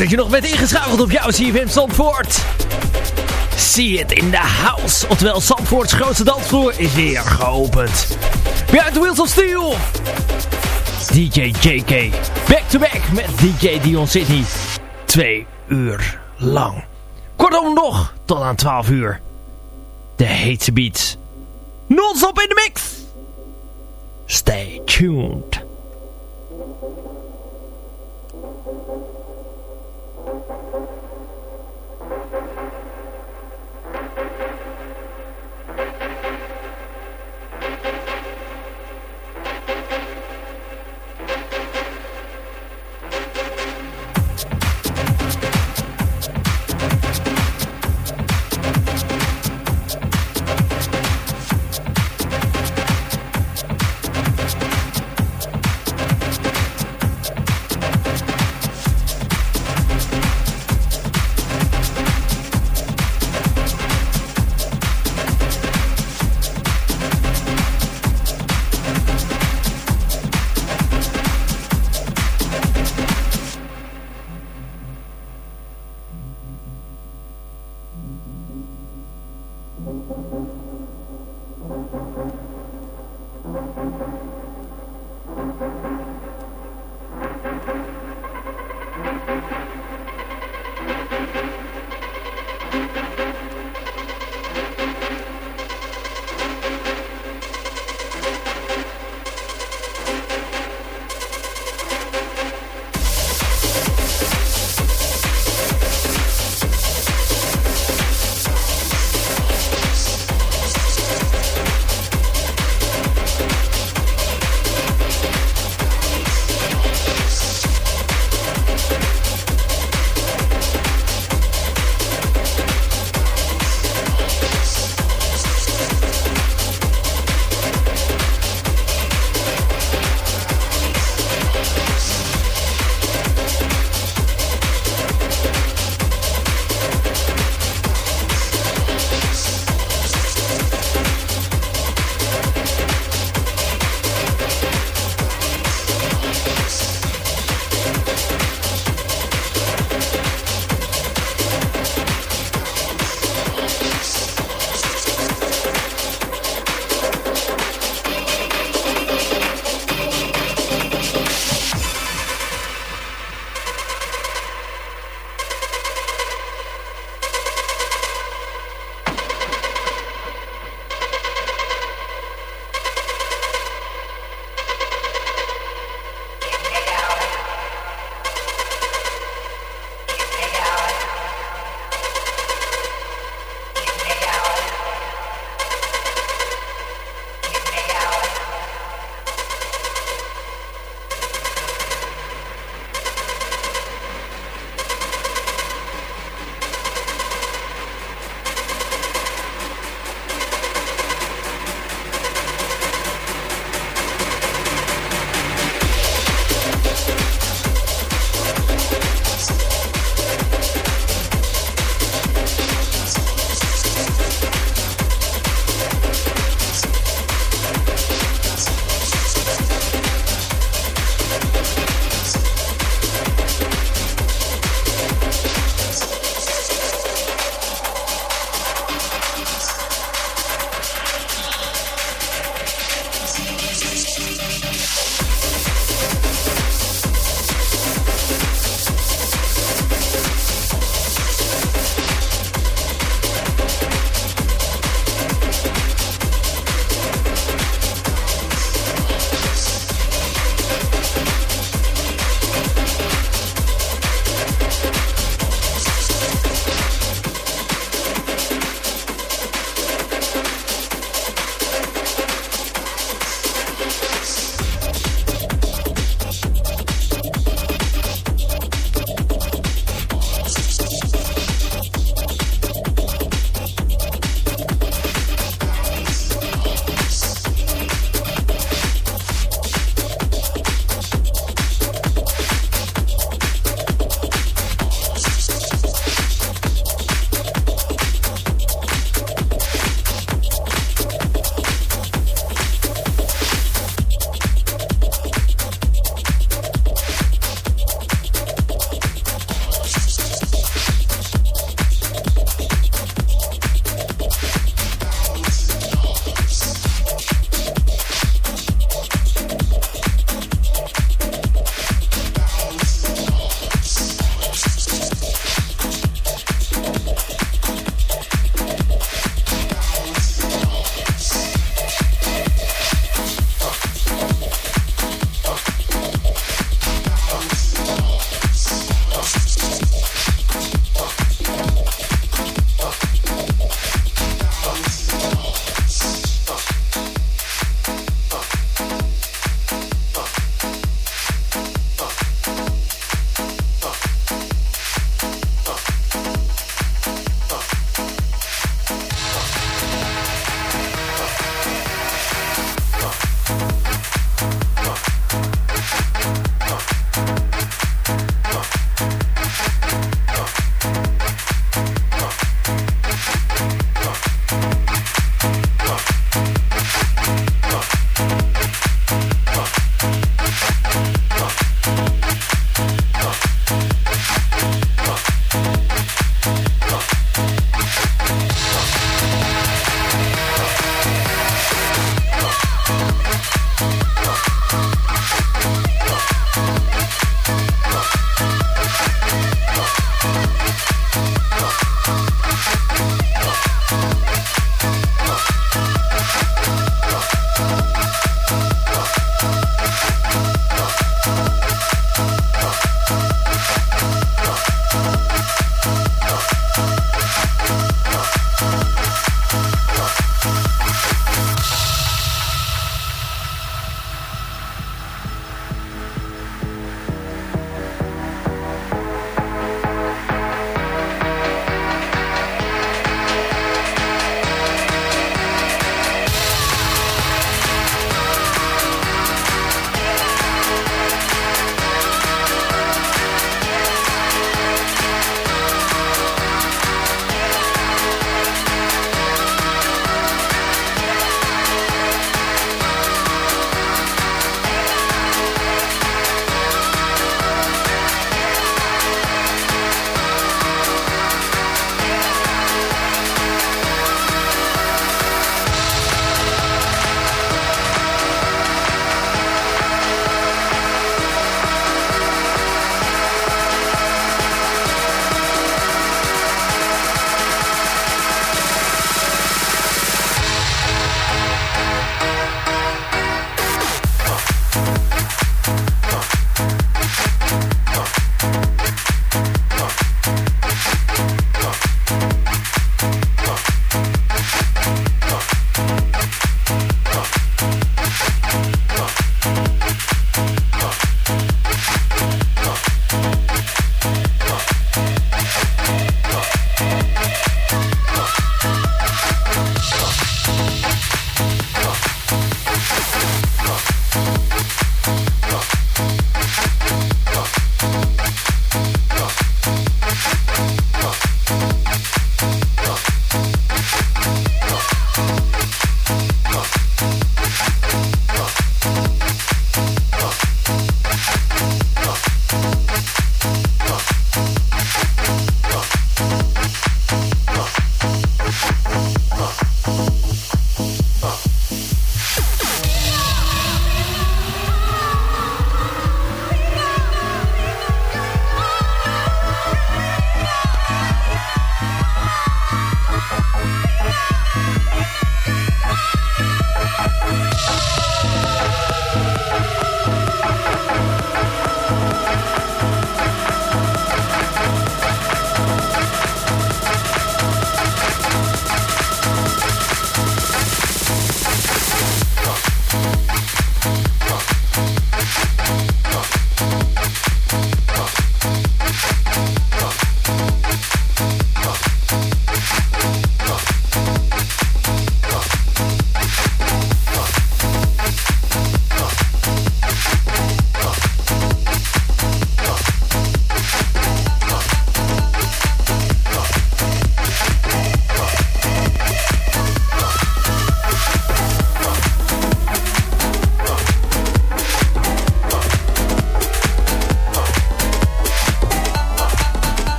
Dat je nog bent ingeschakeld op jouw CFM Zandvoort. See it in the house. Oftewel, Zandvoorts grootste dansvloer is weer geopend. Behind the Wheels of Steel. DJ JK. Back to back met DJ Dion Sydney. Twee uur lang. Kortom nog, tot aan 12 uur. De heetste beats. Non-stop in de mix. Stay tuned.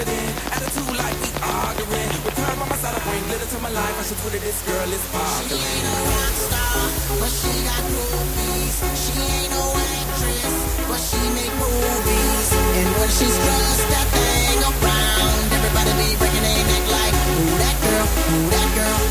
Marketing, attitude like we arguing. With her by my side, I bring glitter to my life. I should put it, this girl is sparkling. She ain't a rock star, but she got movies. She ain't no actress, but she make movies. And when she's dressed that thing around, everybody be breaking their neck like, who that girl, who that girl,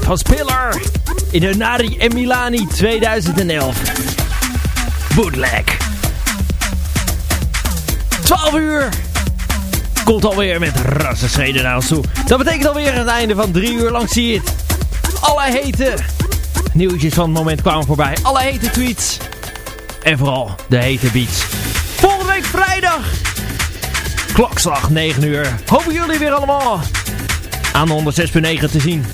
Van Spiller. In de Nari en Milani 2011. Bootleg. 12 uur. Komt alweer met rassenschreden naar ons toe. Dat betekent alweer het einde van 3 uur lang zie je het. Alle hete nieuwtjes van het moment kwamen voorbij. Alle hete tweets. En vooral de hete beats. Volgende week vrijdag. Klokslag 9 uur. Hopen jullie weer allemaal aan de 106.9 te zien.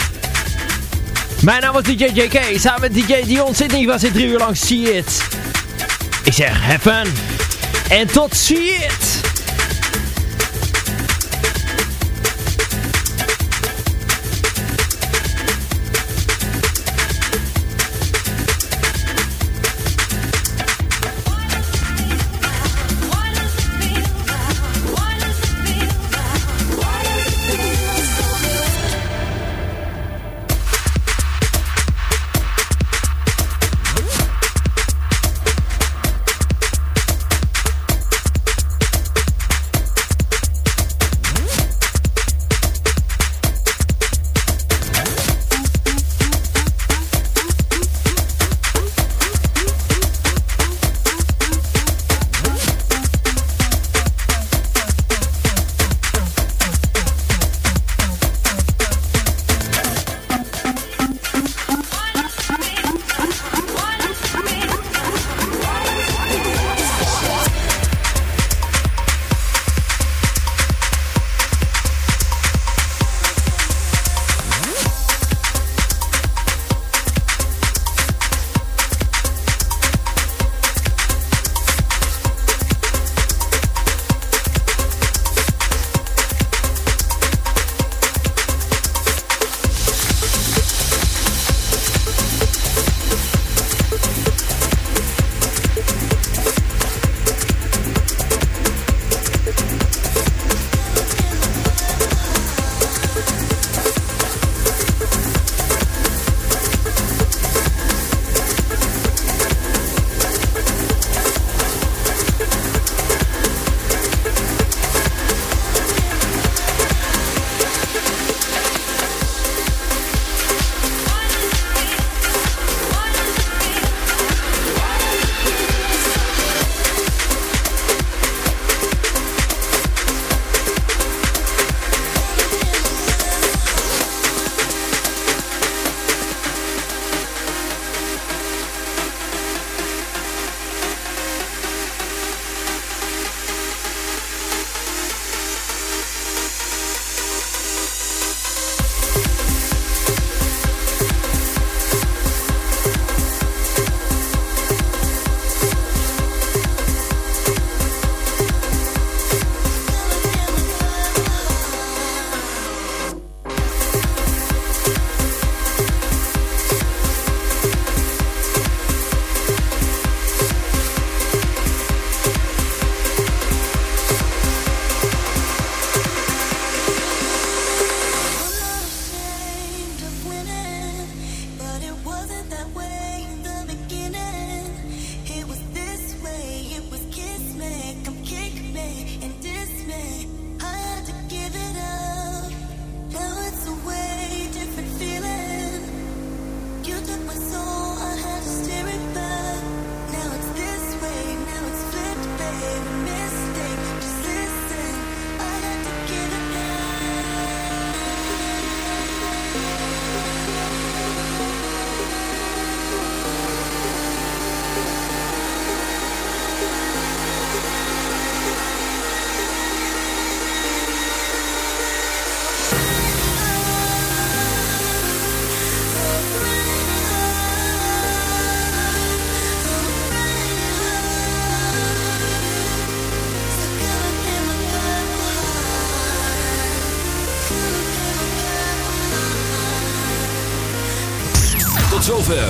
Mijn naam is DJ JK. Samen met DJ Dion Sydney was dit 3 uur lang See It. Ik zeg have. En tot See It.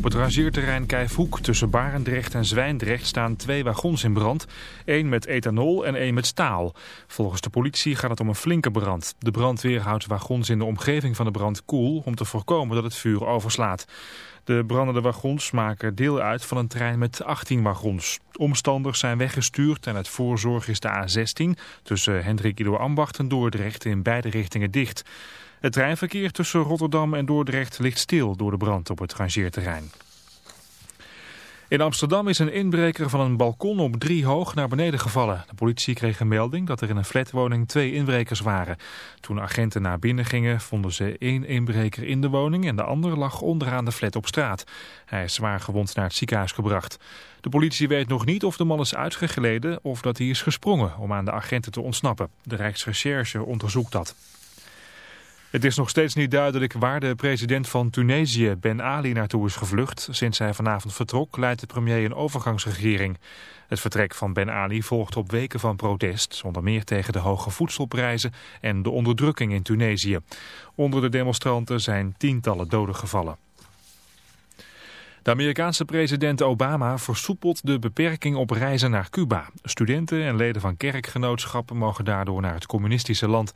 Op het rangeerterrein Kijfhoek tussen Barendrecht en Zwijndrecht staan twee wagons in brand. één met ethanol en één met staal. Volgens de politie gaat het om een flinke brand. De brandweer houdt wagons in de omgeving van de brand koel om te voorkomen dat het vuur overslaat. De brandende wagons maken deel uit van een trein met 18 wagons. Omstanders zijn weggestuurd en het voorzorg is de A16 tussen Hendrik Ido Ambacht en Dordrecht in beide richtingen dicht. Het treinverkeer tussen Rotterdam en Dordrecht ligt stil door de brand op het rangeerterrein. In Amsterdam is een inbreker van een balkon op drie hoog naar beneden gevallen. De politie kreeg een melding dat er in een flatwoning twee inbrekers waren. Toen agenten naar binnen gingen vonden ze één inbreker in de woning en de ander lag onderaan de flat op straat. Hij is zwaar gewond naar het ziekenhuis gebracht. De politie weet nog niet of de man is uitgegleden of dat hij is gesprongen om aan de agenten te ontsnappen. De Rijksrecherche onderzoekt dat. Het is nog steeds niet duidelijk waar de president van Tunesië, Ben Ali, naartoe is gevlucht. Sinds hij vanavond vertrok leidt de premier een overgangsregering. Het vertrek van Ben Ali volgt op weken van protest, onder meer tegen de hoge voedselprijzen en de onderdrukking in Tunesië. Onder de demonstranten zijn tientallen doden gevallen. De Amerikaanse president Obama versoepelt de beperking op reizen naar Cuba. Studenten en leden van kerkgenootschappen mogen daardoor naar het communistische land.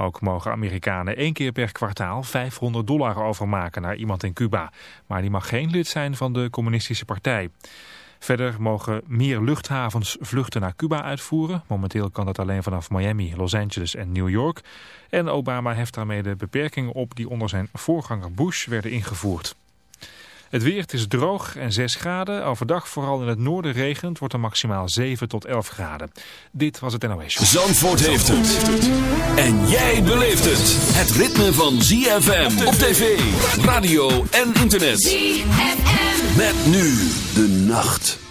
Ook mogen Amerikanen één keer per kwartaal 500 dollar overmaken naar iemand in Cuba. Maar die mag geen lid zijn van de communistische partij. Verder mogen meer luchthavens vluchten naar Cuba uitvoeren. Momenteel kan dat alleen vanaf Miami, Los Angeles en New York. En Obama heft daarmee de beperkingen op die onder zijn voorganger Bush werden ingevoerd. Het weer is droog en 6 graden. Overdag vooral in het noorden regent wordt er maximaal 7 tot 11 graden. Dit was het NOS Show. Zandvoort heeft het. En jij beleeft het. Het ritme van ZFM op tv, radio en internet. ZFM. Met nu de nacht.